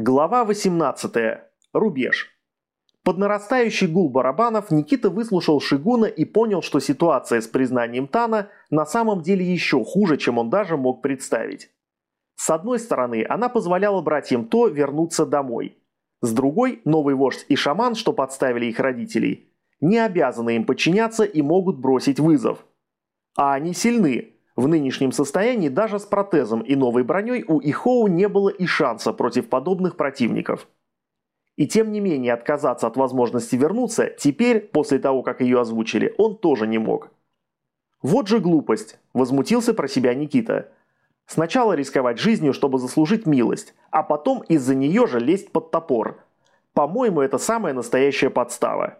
Глава 18. Рубеж. Под нарастающий гул барабанов Никита выслушал Шигуна и понял, что ситуация с признанием Тана на самом деле еще хуже, чем он даже мог представить. С одной стороны, она позволяла братьям То вернуться домой. С другой, новый вождь и шаман, что подставили их родителей, не обязаны им подчиняться и могут бросить вызов. А они сильны, в нынешнем состоянии даже с протезом и новой броней у Ихоу не было и шанса против подобных противников. И тем не менее отказаться от возможности вернуться теперь, после того, как ее озвучили, он тоже не мог. «Вот же глупость!» – возмутился про себя Никита. «Сначала рисковать жизнью, чтобы заслужить милость, а потом из-за нее же лезть под топор. По-моему, это самая настоящая подстава».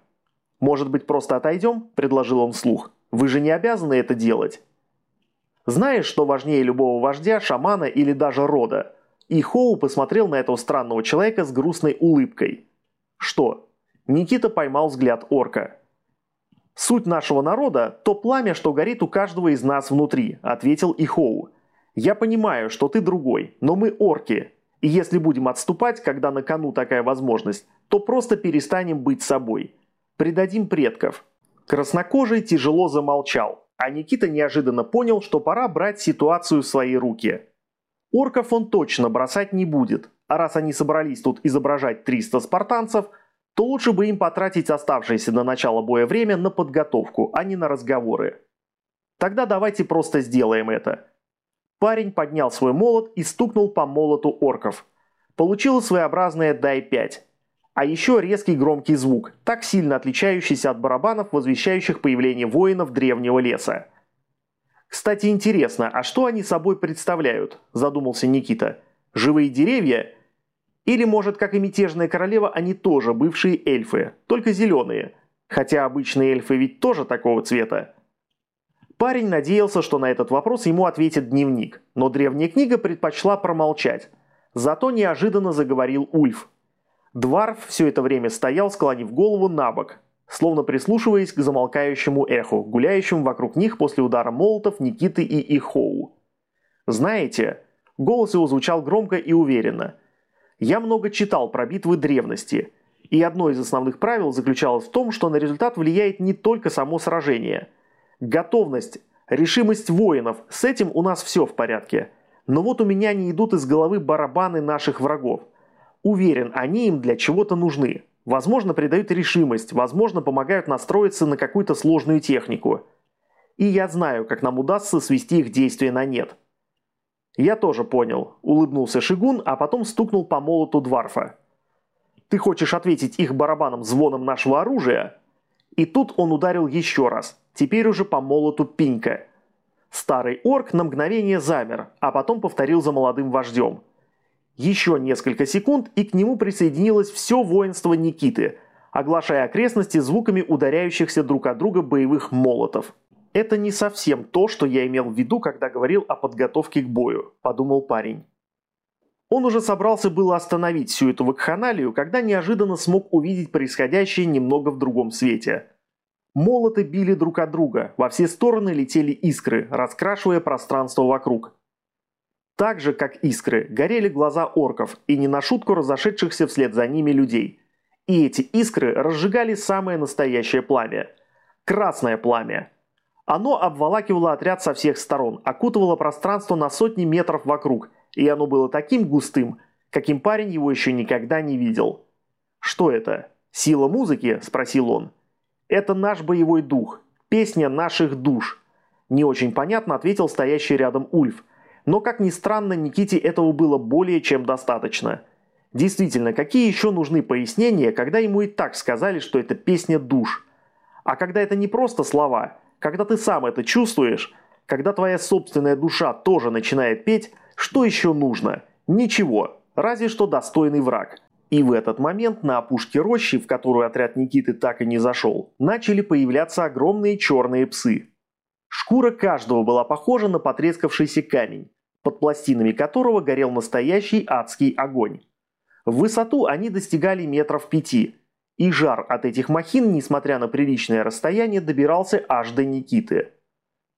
«Может быть, просто отойдем?» – предложил он вслух. «Вы же не обязаны это делать». Знаешь, что важнее любого вождя, шамана или даже рода? И Хоу посмотрел на этого странного человека с грустной улыбкой. Что? Никита поймал взгляд орка. «Суть нашего народа – то пламя, что горит у каждого из нас внутри», – ответил Ихоу. «Я понимаю, что ты другой, но мы орки, и если будем отступать, когда на кону такая возможность, то просто перестанем быть собой. Предадим предков». Краснокожий тяжело замолчал. А Никита неожиданно понял, что пора брать ситуацию в свои руки. Орков он точно бросать не будет, а раз они собрались тут изображать 300 спартанцев, то лучше бы им потратить оставшееся до начала боя время на подготовку, а не на разговоры. Тогда давайте просто сделаем это. Парень поднял свой молот и стукнул по молоту орков. Получилось своеобразное «дай-5». А еще резкий громкий звук, так сильно отличающийся от барабанов, возвещающих появление воинов древнего леса. «Кстати, интересно, а что они собой представляют?» – задумался Никита. «Живые деревья? Или, может, как и мятежная королева, они тоже бывшие эльфы, только зеленые? Хотя обычные эльфы ведь тоже такого цвета». Парень надеялся, что на этот вопрос ему ответит дневник, но древняя книга предпочла промолчать. Зато неожиданно заговорил Ульф, Дварф все это время стоял, склонив голову на бок, словно прислушиваясь к замолкающему эху, гуляющему вокруг них после удара молотов Никиты и Ихоу. «Знаете...» Голос его звучал громко и уверенно. «Я много читал про битвы древности, и одно из основных правил заключалось в том, что на результат влияет не только само сражение. Готовность, решимость воинов, с этим у нас все в порядке. Но вот у меня не идут из головы барабаны наших врагов – Уверен, они им для чего-то нужны. Возможно, придают решимость, возможно, помогают настроиться на какую-то сложную технику. И я знаю, как нам удастся свести их действия на нет. Я тоже понял, улыбнулся Шигун, а потом стукнул по молоту Дварфа. Ты хочешь ответить их барабаном звоном нашего оружия? И тут он ударил еще раз, теперь уже по молоту Пинька. Старый орк на мгновение замер, а потом повторил за молодым вождем – еще несколько секунд, и к нему присоединилось все воинство Никиты, оглашая окрестности звуками ударяющихся друг от друга боевых молотов. «Это не совсем то, что я имел в виду, когда говорил о подготовке к бою», – подумал парень. Он уже собрался было остановить всю эту вакханалию, когда неожиданно смог увидеть происходящее немного в другом свете. Молоты били друг от друга, во все стороны летели искры, раскрашивая пространство вокруг. Так же, как искры, горели глаза орков и не на шутку разошедшихся вслед за ними людей. И эти искры разжигали самое настоящее пламя. Красное пламя. Оно обволакивало отряд со всех сторон, окутывало пространство на сотни метров вокруг, и оно было таким густым, каким парень его еще никогда не видел. «Что это? Сила музыки?» – спросил он. «Это наш боевой дух, песня наших душ», – не очень понятно ответил стоящий рядом Ульф – но, как ни странно, Никите этого было более чем достаточно. Действительно, какие еще нужны пояснения, когда ему и так сказали, что это песня душ? А когда это не просто слова, когда ты сам это чувствуешь, когда твоя собственная душа тоже начинает петь, что еще нужно? Ничего, разве что достойный враг. И в этот момент на опушке рощи, в которую отряд Никиты так и не зашел, начали появляться огромные черные псы. Шкура каждого была похожа на потрескавшийся камень под пластинами которого горел настоящий адский огонь. В высоту они достигали метров пяти, и жар от этих махин, несмотря на приличное расстояние, добирался аж до Никиты.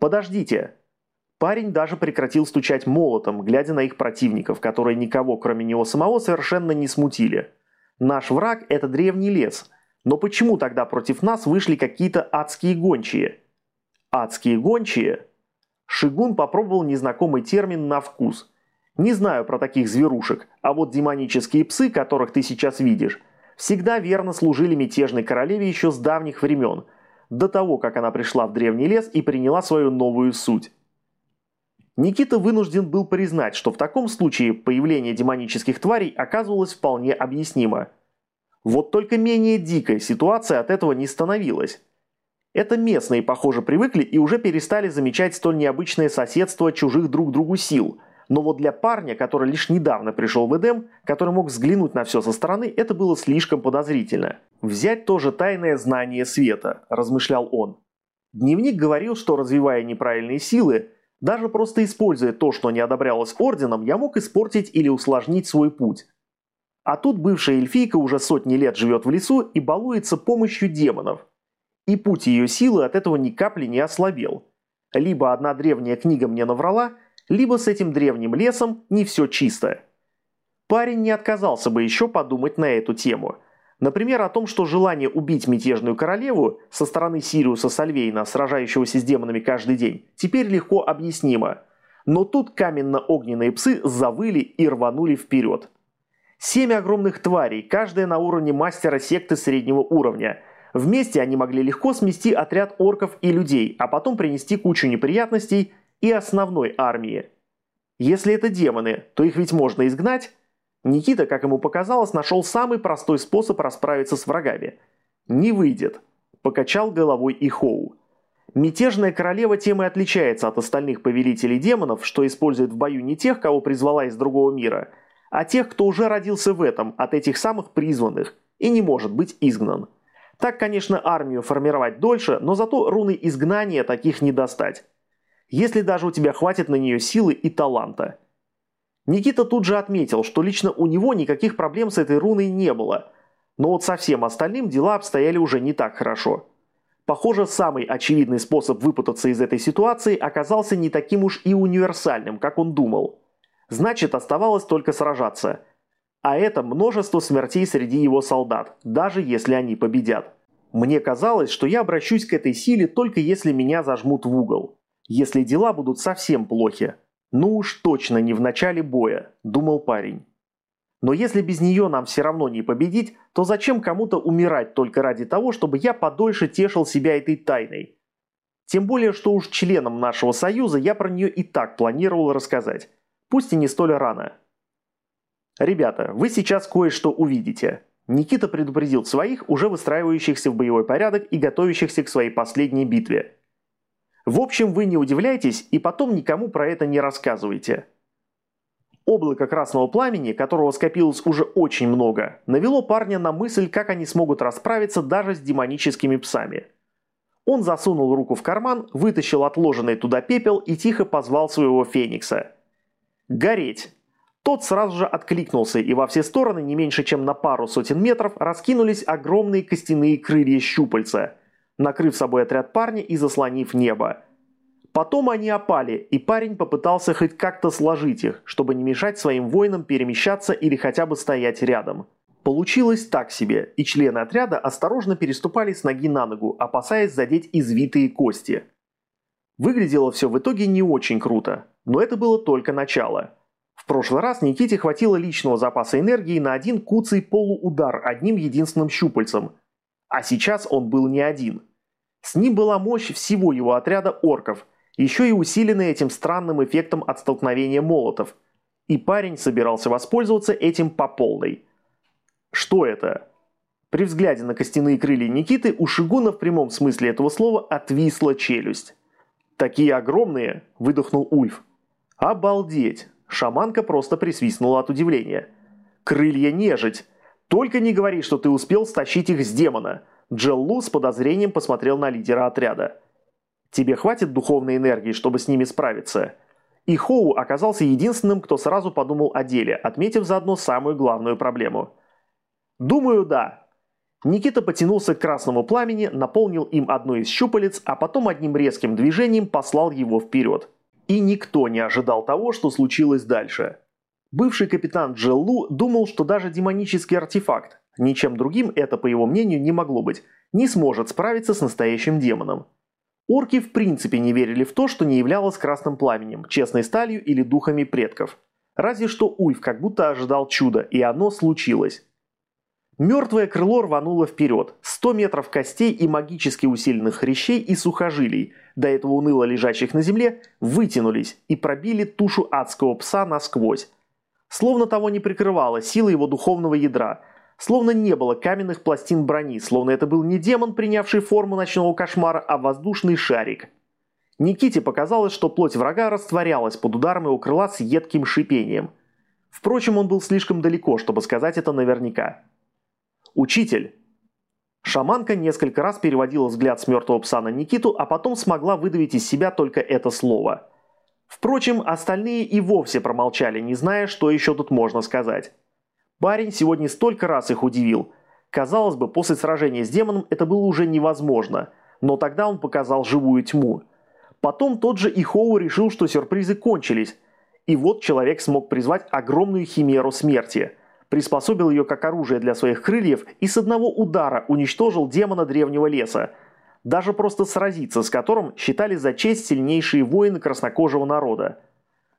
«Подождите!» Парень даже прекратил стучать молотом, глядя на их противников, которые никого, кроме него самого, совершенно не смутили. Наш враг – это древний лес. Но почему тогда против нас вышли какие-то адские гончие? Адские гончие? Шигун попробовал незнакомый термин на вкус. Не знаю про таких зверушек, а вот демонические псы, которых ты сейчас видишь, всегда верно служили мятежной королеве еще с давних времен, до того, как она пришла в древний лес и приняла свою новую суть. Никита вынужден был признать, что в таком случае появление демонических тварей оказывалось вполне объяснимо. Вот только менее дикая ситуация от этого не становилась. Это местные, похоже, привыкли и уже перестали замечать столь необычное соседство чужих друг другу сил. Но вот для парня, который лишь недавно пришел в Эдем, который мог взглянуть на все со стороны, это было слишком подозрительно. «Взять тоже тайное знание света», – размышлял он. Дневник говорил, что развивая неправильные силы, даже просто используя то, что не одобрялось орденом, я мог испортить или усложнить свой путь. А тут бывшая эльфийка уже сотни лет живет в лесу и балуется помощью демонов. И путь ее силы от этого ни капли не ослабел. Либо одна древняя книга мне наврала, либо с этим древним лесом не все чисто. Парень не отказался бы еще подумать на эту тему – Например, о том, что желание убить мятежную королеву со стороны Сириуса Сальвейна, сражающегося с демонами каждый день, теперь легко объяснимо. Но тут каменно-огненные псы завыли и рванули вперед. Семь огромных тварей, каждая на уровне мастера секты среднего уровня. Вместе они могли легко смести отряд орков и людей, а потом принести кучу неприятностей и основной армии. Если это демоны, то их ведь можно изгнать, Никита, как ему показалось, нашел самый простой способ расправиться с врагами. «Не выйдет», – покачал головой Ихоу. Мятежная королева тем и отличается от остальных повелителей демонов, что использует в бою не тех, кого призвала из другого мира, а тех, кто уже родился в этом, от этих самых призванных, и не может быть изгнан. Так, конечно, армию формировать дольше, но зато руны изгнания таких не достать. Если даже у тебя хватит на нее силы и таланта – Никита тут же отметил, что лично у него никаких проблем с этой руной не было. Но вот со всем остальным дела обстояли уже не так хорошо. Похоже, самый очевидный способ выпутаться из этой ситуации оказался не таким уж и универсальным, как он думал. Значит, оставалось только сражаться. А это множество смертей среди его солдат, даже если они победят. Мне казалось, что я обращусь к этой силе только если меня зажмут в угол. Если дела будут совсем плохи. «Ну уж точно не в начале боя», – думал парень. «Но если без нее нам все равно не победить, то зачем кому-то умирать только ради того, чтобы я подольше тешил себя этой тайной? Тем более, что уж членам нашего союза я про нее и так планировал рассказать, пусть и не столь рано». «Ребята, вы сейчас кое-что увидите», Никита предупредил своих, уже выстраивающихся в боевой порядок и готовящихся к своей последней битве. В общем, вы не удивляйтесь и потом никому про это не рассказывайте. Облако красного пламени, которого скопилось уже очень много, навело парня на мысль, как они смогут расправиться даже с демоническими псами. Он засунул руку в карман, вытащил отложенный туда пепел и тихо позвал своего феникса. «Гореть!» Тот сразу же откликнулся, и во все стороны, не меньше чем на пару сотен метров, раскинулись огромные костяные крылья щупальца – накрыв собой отряд парня и заслонив небо. Потом они опали, и парень попытался хоть как-то сложить их, чтобы не мешать своим воинам перемещаться или хотя бы стоять рядом. Получилось так себе, и члены отряда осторожно переступали с ноги на ногу, опасаясь задеть извитые кости. Выглядело все в итоге не очень круто, но это было только начало. Прошлый раз Никите хватило личного запаса энергии на один куцый полуудар одним единственным щупальцем, а сейчас он был не один – с ним была мощь всего его отряда орков, еще и усиленная этим странным эффектом от столкновения молотов. И парень собирался воспользоваться этим по полной. Что это? При взгляде на костяные крылья Никиты у Шигуна в прямом смысле этого слова отвисла челюсть. «Такие огромные!» – выдохнул Ульф. «Обалдеть!» – шаманка просто присвистнула от удивления. «Крылья нежить! Только не говори, что ты успел стащить их с демона!» Джеллу с подозрением посмотрел на лидера отряда. «Тебе хватит духовной энергии, чтобы с ними справиться?» И Хоу оказался единственным, кто сразу подумал о деле, отметив заодно самую главную проблему. «Думаю, да». Никита потянулся к красному пламени, наполнил им одну из щупалец, а потом одним резким движением послал его вперед. И никто не ожидал того, что случилось дальше. Бывший капитан Джеллу думал, что даже демонический артефакт, ничем другим это, по его мнению, не могло быть, не сможет справиться с настоящим демоном. Орки в принципе не верили в то, что не являлось красным пламенем, честной сталью или духами предков. Разве что Ульф как будто ожидал чуда, и оно случилось. Мертвое крыло рвануло вперед. 100 метров костей и магически усиленных хрящей и сухожилий, до этого уныло лежащих на земле, вытянулись и пробили тушу адского пса насквозь. Словно того не прикрывала сила его духовного ядра, словно не было каменных пластин брони, словно это был не демон, принявший форму ночного кошмара, а воздушный шарик. Никите показалось, что плоть врага растворялась под ударом его крыла с едким шипением. Впрочем, он был слишком далеко, чтобы сказать это наверняка. «Учитель!» Шаманка несколько раз переводила взгляд с мертвого пса на Никиту, а потом смогла выдавить из себя только это слово – Впрочем, остальные и вовсе промолчали, не зная, что еще тут можно сказать. Парень сегодня столько раз их удивил. Казалось бы, после сражения с демоном это было уже невозможно, но тогда он показал живую тьму. Потом тот же Ихоу решил, что сюрпризы кончились, и вот человек смог призвать огромную химеру смерти, приспособил ее как оружие для своих крыльев и с одного удара уничтожил демона древнего леса – даже просто сразиться с которым считали за честь сильнейшие воины краснокожего народа.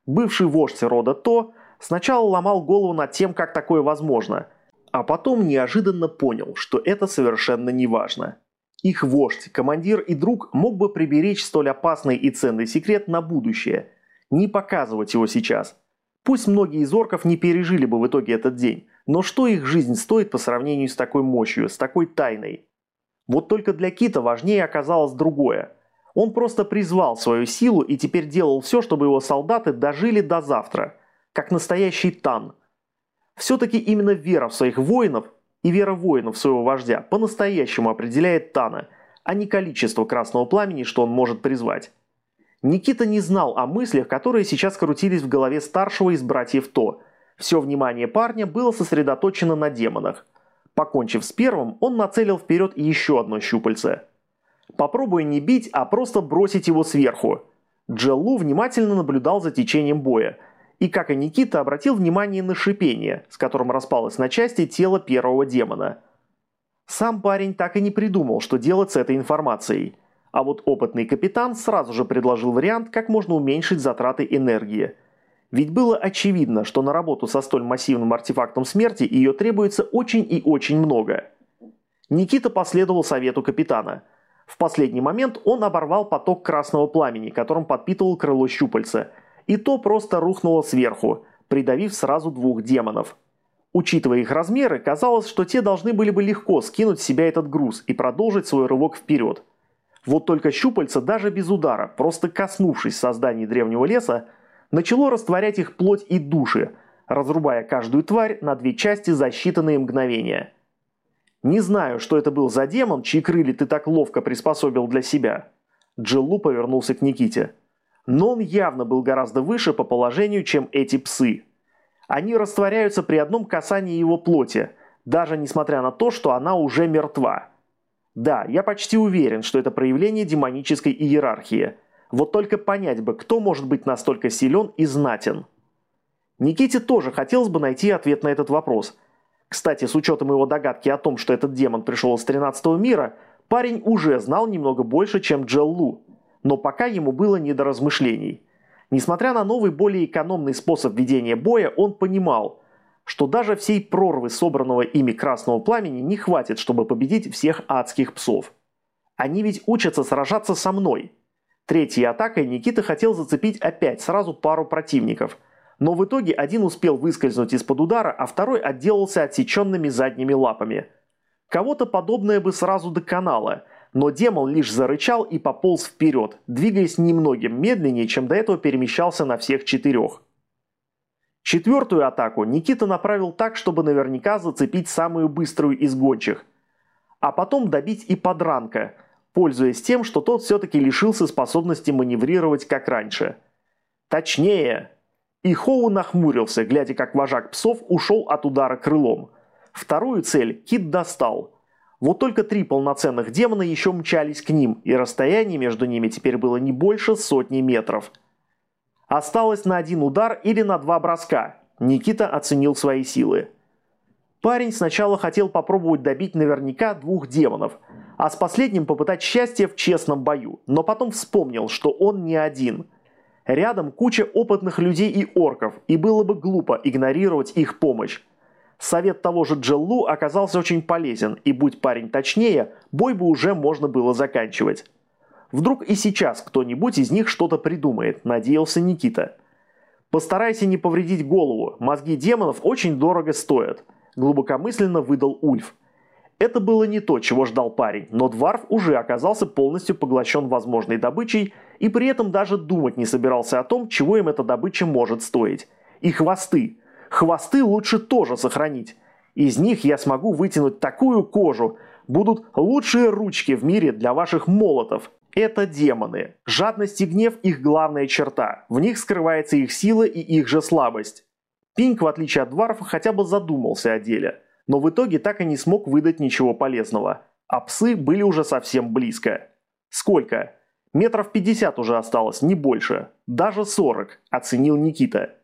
Бывший вождь рода То сначала ломал голову над тем, как такое возможно, а потом неожиданно понял, что это совершенно не важно. Их вождь, командир и друг мог бы приберечь столь опасный и ценный секрет на будущее, не показывать его сейчас. Пусть многие из орков не пережили бы в итоге этот день, но что их жизнь стоит по сравнению с такой мощью, с такой тайной? Вот только для Кита важнее оказалось другое. Он просто призвал свою силу и теперь делал все, чтобы его солдаты дожили до завтра, как настоящий тан. Все-таки именно вера в своих воинов и вера воинов своего вождя по-настоящему определяет Тана, а не количество красного пламени, что он может призвать. Никита не знал о мыслях, которые сейчас крутились в голове старшего из братьев То. Все внимание парня было сосредоточено на демонах. Покончив с первым, он нацелил вперед еще одно щупальце. Попробуя не бить, а просто бросить его сверху. Джеллу внимательно наблюдал за течением боя. И, как и Никита, обратил внимание на шипение, с которым распалось на части тело первого демона. Сам парень так и не придумал, что делать с этой информацией. А вот опытный капитан сразу же предложил вариант, как можно уменьшить затраты энергии – ведь было очевидно, что на работу со столь массивным артефактом смерти ее требуется очень и очень много. Никита последовал совету капитана. В последний момент он оборвал поток красного пламени, которым подпитывал крыло щупальца, и то просто рухнуло сверху, придавив сразу двух демонов. Учитывая их размеры, казалось, что те должны были бы легко скинуть с себя этот груз и продолжить свой рывок вперед. Вот только щупальца даже без удара, просто коснувшись созданий древнего леса, начало растворять их плоть и души, разрубая каждую тварь на две части за считанные мгновения. Не знаю, что это был за демон, чьи крылья ты так ловко приспособил для себя. Джилу повернулся к Никите. Но он явно был гораздо выше по положению, чем эти псы. Они растворяются при одном касании его плоти, даже несмотря на то, что она уже мертва. Да, я почти уверен, что это проявление демонической иерархии – вот только понять бы, кто может быть настолько силен и знатен. Никите тоже хотелось бы найти ответ на этот вопрос. Кстати, с учетом его догадки о том, что этот демон пришел из 13 мира, парень уже знал немного больше, чем Джеллу. Но пока ему было не до размышлений. Несмотря на новый, более экономный способ ведения боя, он понимал, что даже всей прорвы собранного ими красного пламени не хватит, чтобы победить всех адских псов. Они ведь учатся сражаться со мной – Третьей атакой Никита хотел зацепить опять сразу пару противников. Но в итоге один успел выскользнуть из-под удара, а второй отделался отсеченными задними лапами. Кого-то подобное бы сразу доконало, но демон лишь зарычал и пополз вперед, двигаясь немногим медленнее, чем до этого перемещался на всех четырех. Четвертую атаку Никита направил так, чтобы наверняка зацепить самую быструю из гончих. А потом добить и подранка – пользуясь тем, что тот все-таки лишился способности маневрировать как раньше. Точнее. И Хоу нахмурился, глядя как вожак псов ушел от удара крылом. Вторую цель Кит достал. Вот только три полноценных демона еще мчались к ним, и расстояние между ними теперь было не больше сотни метров. Осталось на один удар или на два броска. Никита оценил свои силы. Парень сначала хотел попробовать добить наверняка двух демонов, а с последним попытать счастье в честном бою, но потом вспомнил, что он не один. Рядом куча опытных людей и орков, и было бы глупо игнорировать их помощь. Совет того же Джеллу оказался очень полезен, и будь парень точнее, бой бы уже можно было заканчивать. Вдруг и сейчас кто-нибудь из них что-то придумает, надеялся Никита. Постарайся не повредить голову, мозги демонов очень дорого стоят – глубокомысленно выдал Ульф. Это было не то, чего ждал парень, но Дварф уже оказался полностью поглощен возможной добычей и при этом даже думать не собирался о том, чего им эта добыча может стоить. И хвосты. Хвосты лучше тоже сохранить. Из них я смогу вытянуть такую кожу. Будут лучшие ручки в мире для ваших молотов. Это демоны. Жадность и гнев – их главная черта. В них скрывается их сила и их же слабость. Пинк, в отличие от Дварфа, хотя бы задумался о деле, но в итоге так и не смог выдать ничего полезного, а псы были уже совсем близко. Сколько? Метров 50 уже осталось, не больше. Даже 40, оценил Никита.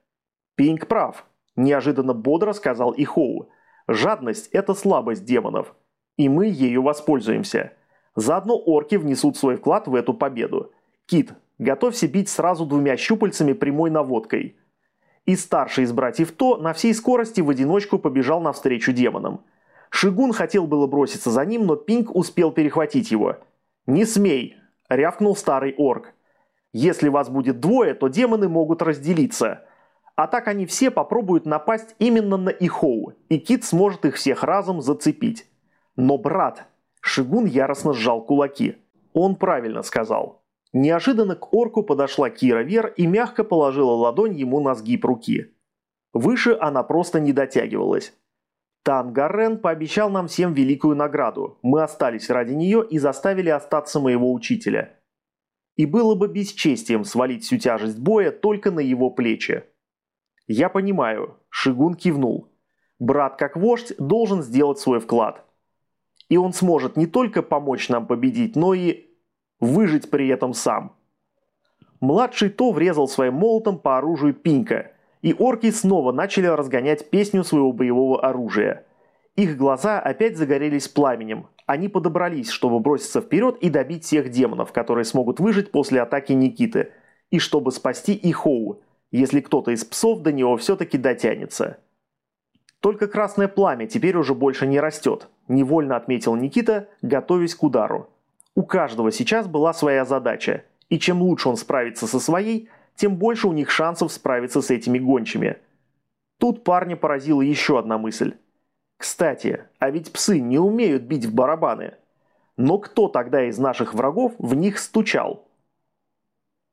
Пинк прав, неожиданно бодро сказал и Хоу. Жадность – это слабость демонов, и мы ею воспользуемся. Заодно орки внесут свой вклад в эту победу. Кит, готовься бить сразу двумя щупальцами прямой наводкой – и старший из братьев То на всей скорости в одиночку побежал навстречу демонам. Шигун хотел было броситься за ним, но Пинк успел перехватить его. «Не смей!» – рявкнул старый орк. «Если вас будет двое, то демоны могут разделиться. А так они все попробуют напасть именно на Ихоу, и Кит сможет их всех разом зацепить. Но, брат...» Шигун яростно сжал кулаки. Он правильно сказал. Неожиданно к орку подошла Кира Вер и мягко положила ладонь ему на сгиб руки. Выше она просто не дотягивалась. Тангарен пообещал нам всем великую награду. Мы остались ради нее и заставили остаться моего учителя. И было бы бесчестием свалить всю тяжесть боя только на его плечи. Я понимаю, Шигун кивнул. Брат как вождь должен сделать свой вклад. И он сможет не только помочь нам победить, но и выжить при этом сам. Младший То врезал своим молотом по оружию Пинка, и орки снова начали разгонять песню своего боевого оружия. Их глаза опять загорелись пламенем. Они подобрались, чтобы броситься вперед и добить всех демонов, которые смогут выжить после атаки Никиты, и чтобы спасти Ихоу, если кто-то из псов до него все-таки дотянется. Только красное пламя теперь уже больше не растет, невольно отметил Никита, готовясь к удару. У каждого сейчас была своя задача, и чем лучше он справится со своей, тем больше у них шансов справиться с этими гончими. Тут парня поразила еще одна мысль. Кстати, а ведь псы не умеют бить в барабаны. Но кто тогда из наших врагов в них стучал?